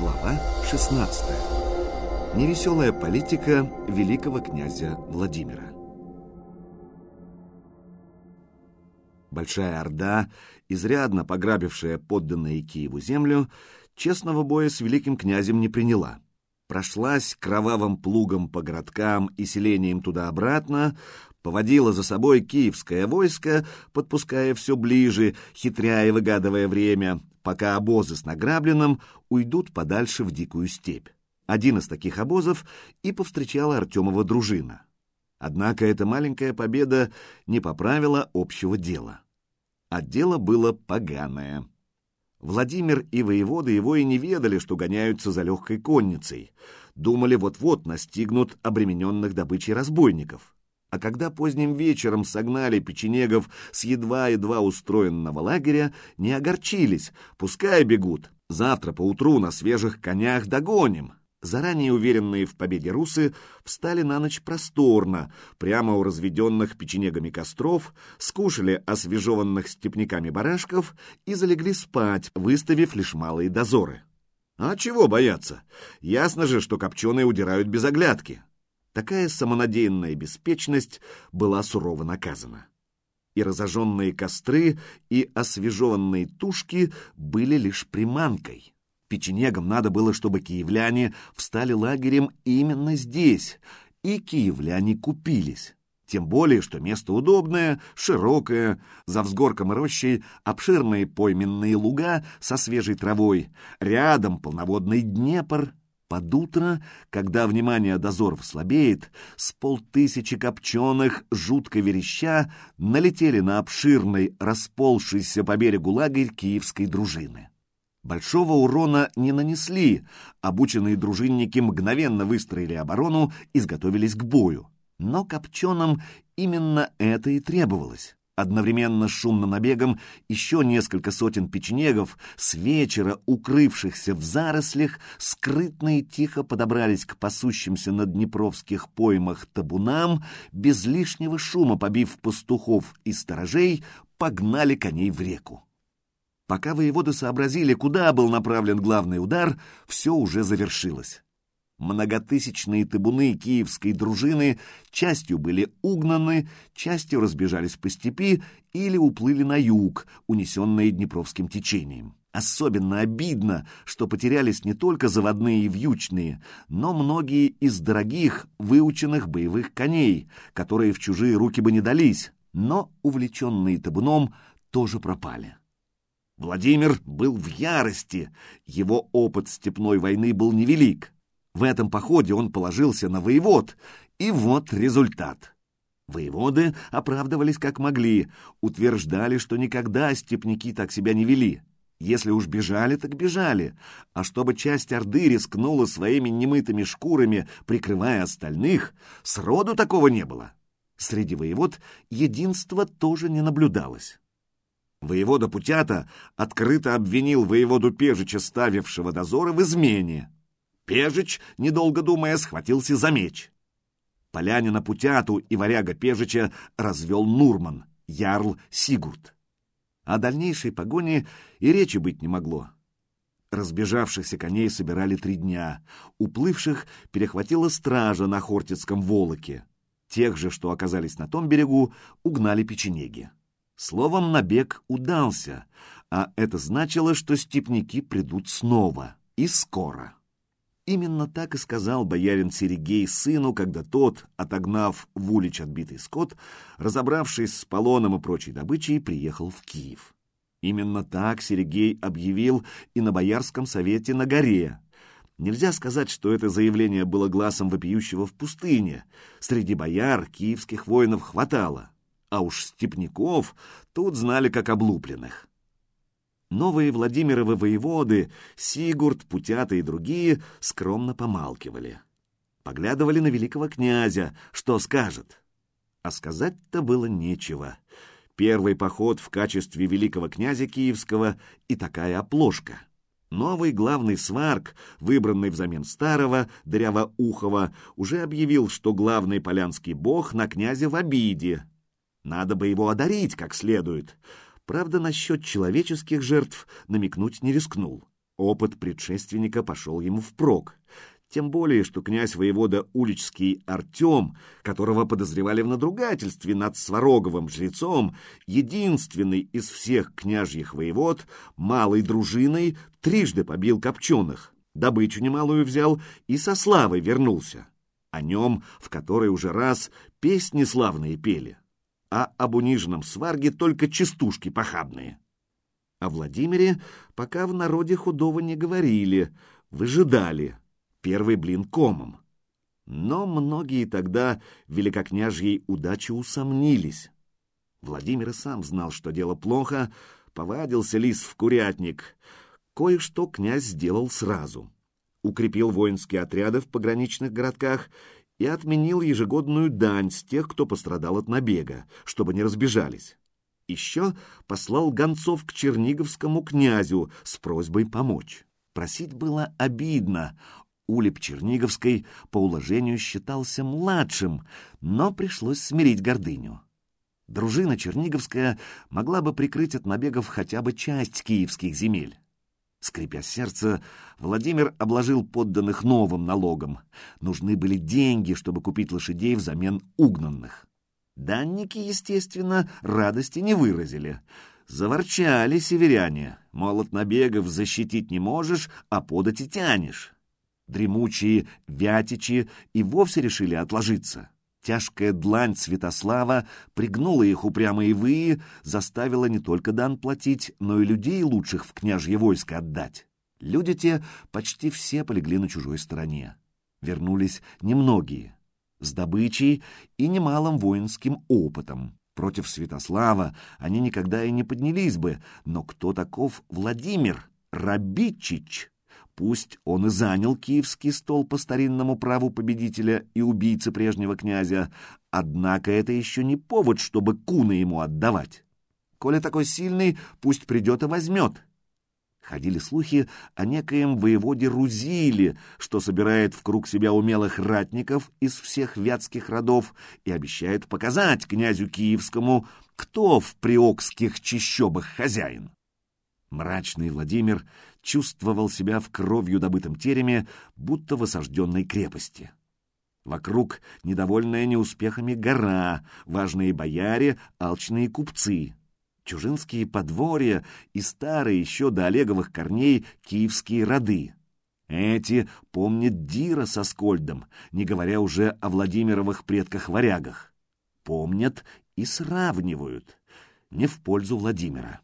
Глава 16. Невеселая политика великого князя Владимира. Большая Орда, изрядно пограбившая подданные Киеву землю, честного боя с великим князем не приняла. Прошлась кровавым плугом по городкам и селениям туда-обратно, поводила за собой киевское войско, подпуская все ближе, хитря и выгадывая время, пока обозы с награбленным уйдут подальше в дикую степь. Один из таких обозов и повстречала Артемова дружина. Однако эта маленькая победа не поправила общего дела. А дело было поганое. Владимир и воеводы его и не ведали, что гоняются за легкой конницей. Думали, вот-вот настигнут обремененных добычей разбойников. А когда поздним вечером согнали печенегов с едва-едва устроенного лагеря, не огорчились, пускай бегут. Завтра поутру на свежих конях догоним. Заранее уверенные в победе русы встали на ночь просторно, прямо у разведенных печенегами костров, скушали освежеванных степняками барашков и залегли спать, выставив лишь малые дозоры. А чего бояться? Ясно же, что копченые удирают без оглядки. Такая самонадеянная беспечность была сурово наказана. И разожженные костры, и освежеванные тушки были лишь приманкой. Печенегам надо было, чтобы киевляне встали лагерем именно здесь, и киевляне купились. Тем более, что место удобное, широкое, за взгорком рощей обширные пойменные луга со свежей травой, рядом полноводный Днепр, под утро, когда внимание дозоров слабеет, с полтысячи копченых, жутко вереща, налетели на обширный, расползшийся по берегу лагерь киевской дружины. Большого урона не нанесли, обученные дружинники мгновенно выстроили оборону, и изготовились к бою. Но копченым именно это и требовалось. Одновременно с шумным набегом еще несколько сотен печенегов с вечера, укрывшихся в зарослях, скрытно и тихо подобрались к пасущимся на днепровских поймах табунам, без лишнего шума побив пастухов и сторожей, погнали коней в реку. Пока воеводы сообразили, куда был направлен главный удар, все уже завершилось. Многотысячные табуны киевской дружины частью были угнаны, частью разбежались по степи или уплыли на юг, унесенные Днепровским течением. Особенно обидно, что потерялись не только заводные и вьючные, но многие из дорогих, выученных боевых коней, которые в чужие руки бы не дались, но, увлеченные табуном, тоже пропали. Владимир был в ярости, его опыт степной войны был невелик. В этом походе он положился на воевод, и вот результат. Воеводы оправдывались как могли, утверждали, что никогда степняки так себя не вели. Если уж бежали, так бежали, а чтобы часть Орды рискнула своими немытыми шкурами, прикрывая остальных, сроду такого не было. Среди воевод единства тоже не наблюдалось. Воевода Путята открыто обвинил воеводу Пежича, ставившего дозоры, в измене. Пежич, недолго думая, схватился за меч. Полянина Путяту и варяга Пежича развел Нурман, ярл Сигурд. О дальнейшей погоне и речи быть не могло. Разбежавшихся коней собирали три дня, уплывших перехватила стража на Хортицком Волоке. Тех же, что оказались на том берегу, угнали печенеги. Словом, набег удался, а это значило, что степняки придут снова и скоро. Именно так и сказал боярин Серегей сыну, когда тот, отогнав в улич отбитый скот, разобравшись с полоном и прочей добычей, приехал в Киев. Именно так Серегей объявил и на Боярском совете на горе. Нельзя сказать, что это заявление было глазом вопиющего в пустыне. Среди бояр киевских воинов хватало, а уж степняков тут знали как облупленных. Новые Владимировы воеводы, Сигурд, Путята и другие скромно помалкивали. Поглядывали на великого князя, что скажет. А сказать-то было нечего. Первый поход в качестве великого князя Киевского и такая оплошка. Новый главный сварк, выбранный взамен старого, Дырява-Ухова, уже объявил, что главный полянский бог на князя в обиде. Надо бы его одарить как следует — Правда, насчет человеческих жертв намекнуть не рискнул. Опыт предшественника пошел ему впрок. Тем более, что князь-воевода Уличский Артем, которого подозревали в надругательстве над Свароговым жрецом, единственный из всех княжьих воевод, малой дружиной, трижды побил копченых, добычу немалую взял и со славой вернулся. О нем в который уже раз песни славные пели, а об униженном сварге только частушки похабные. О Владимире пока в народе худого не говорили, выжидали — первый блин комом. Но многие тогда великокняжьей удачи усомнились. Владимир и сам знал, что дело плохо, повадился лис в курятник. Кое-что князь сделал сразу. Укрепил воинские отряды в пограничных городках и отменил ежегодную дань с тех, кто пострадал от набега, чтобы не разбежались. Еще послал гонцов к черниговскому князю с просьбой помочь. Просить было обидно, Улип Черниговской по уложению считался младшим, но пришлось смирить гордыню. Дружина Черниговская могла бы прикрыть от набегов хотя бы часть киевских земель. Скрипя сердце, Владимир обложил подданных новым налогом. Нужны были деньги, чтобы купить лошадей взамен угнанных. Данники, естественно, радости не выразили. Заворчали северяне. Мол, от набегов защитить не можешь, а подать и тянешь дремучие вятичи и вовсе решили отложиться. Тяжкая длань Святослава пригнула их упрямые выи, заставила не только дан платить, но и людей лучших в княжье войско отдать. Люди те почти все полегли на чужой стороне. Вернулись немногие, с добычей и немалым воинским опытом. Против Святослава они никогда и не поднялись бы, но кто таков Владимир Рабичич? Пусть он и занял киевский стол по старинному праву победителя и убийцы прежнего князя, однако это еще не повод, чтобы куны ему отдавать. Коля такой сильный, пусть придет и возьмет. Ходили слухи о некоем воеводе Рузиле, что собирает в круг себя умелых ратников из всех вятских родов и обещает показать князю Киевскому, кто в приокских чищобах хозяин. Мрачный Владимир чувствовал себя в кровью добытом тереме, будто в осажденной крепости. Вокруг недовольная неуспехами гора, важные бояре, алчные купцы, чужинские подворья и старые еще до Олеговых корней киевские роды. Эти помнят Дира со Скольдом, не говоря уже о Владимировых предках-варягах. Помнят и сравнивают. Не в пользу Владимира.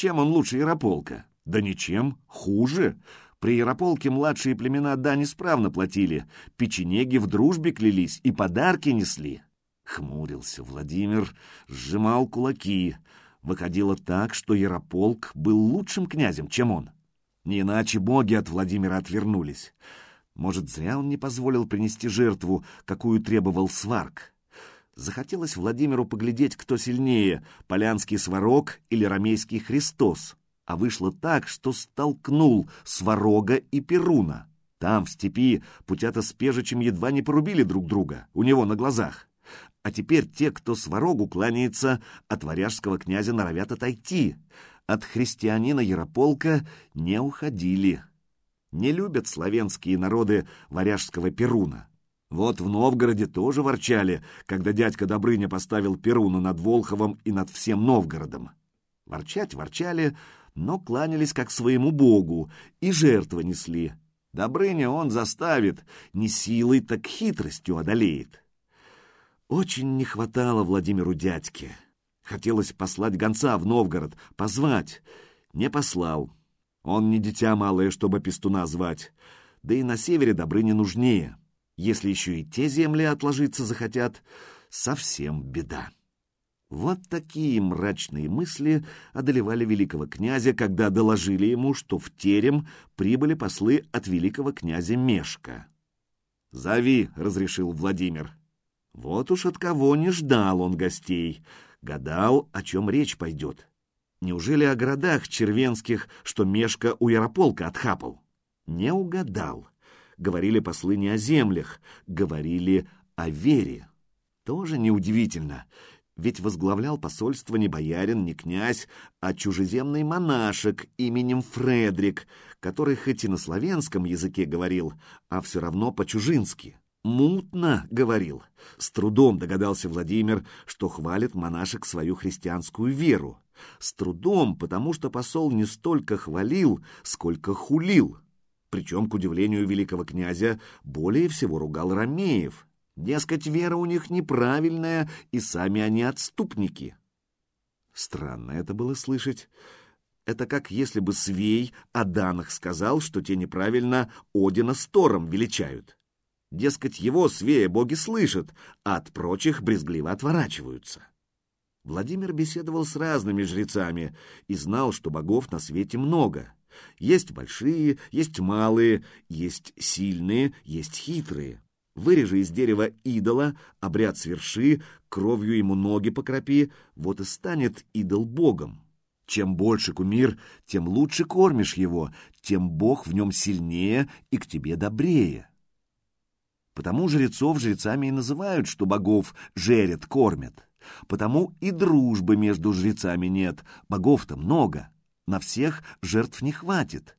Чем он лучше Ярополка? Да ничем, хуже. При Ярополке младшие племена дань исправно платили, печенеги в дружбе клялись и подарки несли. Хмурился Владимир, сжимал кулаки. Выходило так, что Ярополк был лучшим князем, чем он. Не иначе боги от Владимира отвернулись. Может, зря он не позволил принести жертву, какую требовал Сварк. Захотелось Владимиру поглядеть, кто сильнее, полянский сварог или ромейский Христос. А вышло так, что столкнул сварога и Перуна. Там, в степи, путята с Пежичем едва не порубили друг друга, у него на глазах. А теперь те, кто сварогу кланяется, от варяжского князя норовят отойти. От христианина Ярополка не уходили. Не любят славянские народы варяжского Перуна. Вот в Новгороде тоже ворчали, когда дядька Добрыня поставил Перуна над Волховом и над всем Новгородом. Ворчать ворчали, но кланялись как своему богу и жертвы несли. Добрыня он заставит, не силой, так хитростью одолеет. Очень не хватало Владимиру дядьке. Хотелось послать гонца в Новгород, позвать. Не послал. Он не дитя малое, чтобы пестуна звать. Да и на севере Добрыне нужнее. Если еще и те земли отложиться захотят, совсем беда. Вот такие мрачные мысли одолевали великого князя, когда доложили ему, что в терем прибыли послы от великого князя Мешка. «Зови», — разрешил Владимир. Вот уж от кого не ждал он гостей, гадал, о чем речь пойдет. Неужели о городах червенских, что Мешка у Ярополка отхапал? Не угадал говорили послы не о землях, говорили о вере. Тоже неудивительно, Ведь возглавлял посольство не боярин, не князь, а чужеземный монашек именем Фредрик, который хоть и на славянском языке говорил, а все равно по-чужински. Мутно говорил. С трудом догадался Владимир, что хвалит монашек свою христианскую веру. С трудом, потому что посол не столько хвалил, сколько хулил. Причем, к удивлению великого князя, более всего ругал Ромеев. Дескать, вера у них неправильная, и сами они отступники. Странно это было слышать. Это как если бы Свей о Данах сказал, что те неправильно Одина с Тором величают. Дескать, его Свея боги слышат, а от прочих брезгливо отворачиваются. Владимир беседовал с разными жрецами и знал, что богов на свете много. Есть большие, есть малые, есть сильные, есть хитрые. Вырежи из дерева идола, обряд сверши, кровью ему ноги покропи, вот и станет идол богом. Чем больше кумир, тем лучше кормишь его, тем бог в нем сильнее и к тебе добрее. Потому жрецов жрецами и называют, что богов жерят, кормят. Потому и дружбы между жрецами нет, богов-то много, на всех жертв не хватит.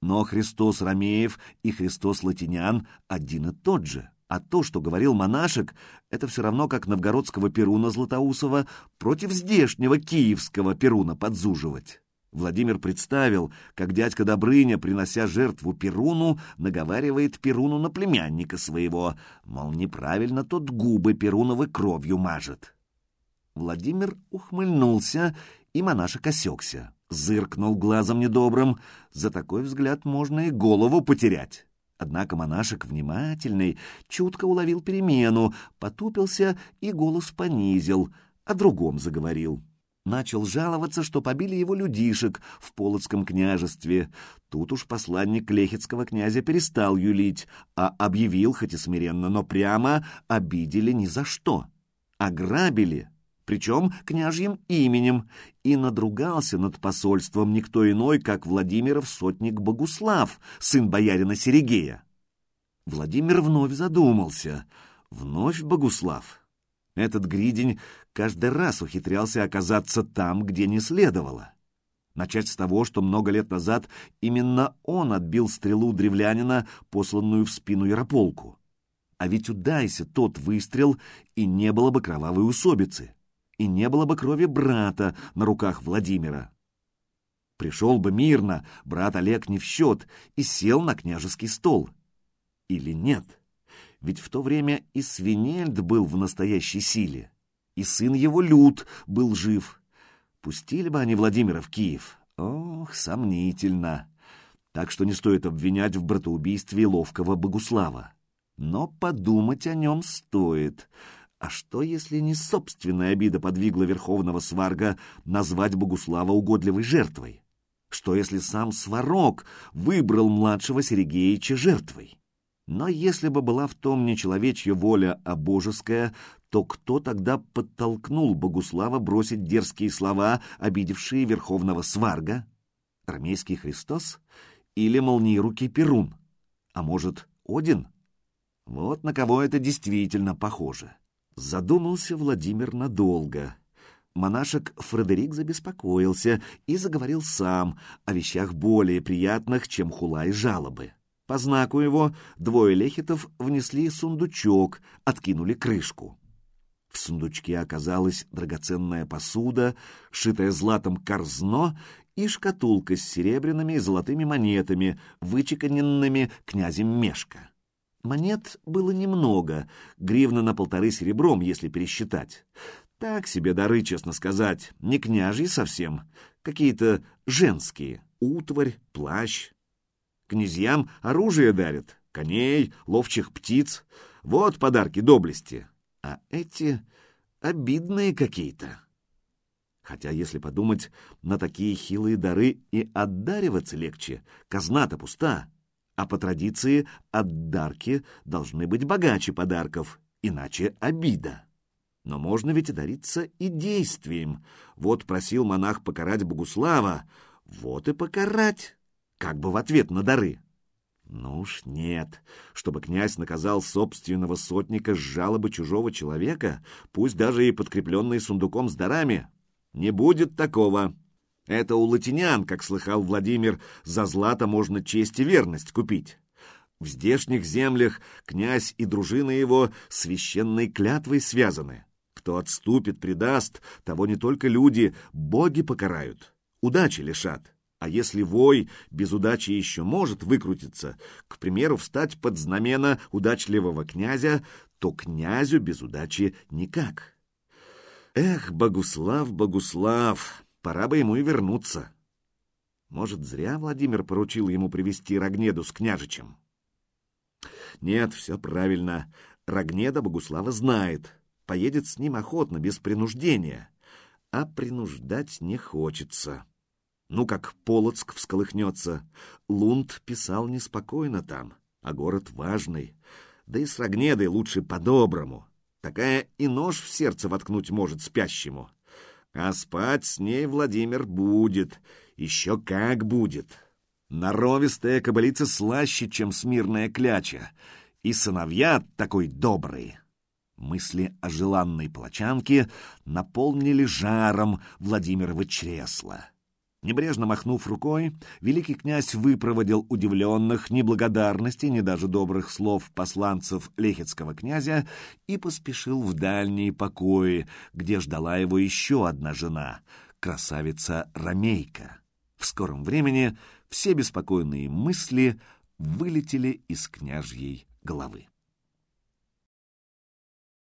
Но Христос Ромеев и Христос Латинян один и тот же. А то, что говорил монашек, это все равно как новгородского Перуна Златоусова против здешнего киевского Перуна подзуживать. Владимир представил, как дядька Добрыня, принося жертву Перуну, наговаривает Перуну на племянника своего, мол, неправильно тот губы Перуновы кровью мажет. Владимир ухмыльнулся, и монашек осекся, зыркнул глазом недобрым. За такой взгляд можно и голову потерять. Однако монашек внимательный, чутко уловил перемену, потупился и голос понизил, о другом заговорил. Начал жаловаться, что побили его людишек в Полоцком княжестве. Тут уж посланник Лехицкого князя перестал юлить, а объявил, хоть и смиренно, но прямо обидели ни за что. Ограбили, причем княжьим именем, и надругался над посольством никто иной, как Владимиров сотник Богуслав, сын боярина Серегея. Владимир вновь задумался. Вновь Богуслав. Этот гридень каждый раз ухитрялся оказаться там, где не следовало. Начать с того, что много лет назад именно он отбил стрелу древлянина, посланную в спину Ярополку. А ведь удайся тот выстрел, и не было бы кровавой усобицы и не было бы крови брата на руках Владимира. Пришел бы мирно, брат Олег не в счет, и сел на княжеский стол. Или нет? Ведь в то время и Свинельд был в настоящей силе, и сын его Люд был жив. Пустили бы они Владимира в Киев? Ох, сомнительно. Так что не стоит обвинять в братоубийстве ловкого Богуслава. Но подумать о нем стоит — а что, если не собственная обида подвигла верховного сварга назвать Богуслава угодливой жертвой? Что, если сам Сварог выбрал младшего Сергеича жертвой? Но если бы была в том не человечья воля, а божеская, то кто тогда подтолкнул Богуслава бросить дерзкие слова, обидевшие верховного сварга? Армейский Христос или молниерукий Перун? А может, Один? Вот на кого это действительно похоже. Задумался Владимир надолго. Монашек Фредерик забеспокоился и заговорил сам о вещах более приятных, чем хула и жалобы. По знаку его двое лехитов внесли сундучок, откинули крышку. В сундучке оказалась драгоценная посуда, шитая златом корзно и шкатулка с серебряными и золотыми монетами, вычеканенными князем Мешка. Монет было немного, гривна на полторы серебром, если пересчитать. Так себе дары, честно сказать, не княжьи совсем, какие-то женские, утварь, плащ. Князьям оружие дарят, коней, ловчих птиц. Вот подарки доблести. А эти обидные какие-то. Хотя, если подумать, на такие хилые дары и отдариваться легче, казна-то пуста а по традиции отдарки должны быть богаче подарков, иначе обида. Но можно ведь дариться и действием. Вот просил монах покарать Богуслава, вот и покарать, как бы в ответ на дары. Ну уж нет, чтобы князь наказал собственного сотника с жалобы чужого человека, пусть даже и подкрепленный сундуком с дарами. Не будет такого. Это у латинян, как слыхал Владимир, за злато можно честь и верность купить. В здешних землях князь и дружина его священной клятвой связаны. Кто отступит, предаст, того не только люди, боги покарают, удачи лишат. А если вой без удачи еще может выкрутиться, к примеру, встать под знамена удачливого князя, то князю без удачи никак. Эх, Богуслав, Богуслав, пора бы ему и вернуться. Может, зря Владимир поручил ему привести Рогнеду с княжичем? Нет, все правильно. Рогнеда Богуслава знает. Поедет с ним охотно, без принуждения. А принуждать не хочется. Ну, как Полоцк всколыхнется. Лунд писал неспокойно там, а город важный. Да и с Рогнедой лучше по-доброму. Такая и нож в сердце воткнуть может спящему. А спать с ней Владимир будет. Еще как будет. Норовистая кобылица слаще, чем смирная кляча. И сыновья такой добрые. Мысли о желанной плачанке наполнили жаром Владимирова чресла. Небрежно махнув рукой, великий князь выпроводил удивленных ни благодарности, ни даже добрых слов посланцев лехетского князя и поспешил в дальние покои, где ждала его еще одна жена, красавица Ромейка. В скором времени все беспокойные мысли вылетели из княжьей головы.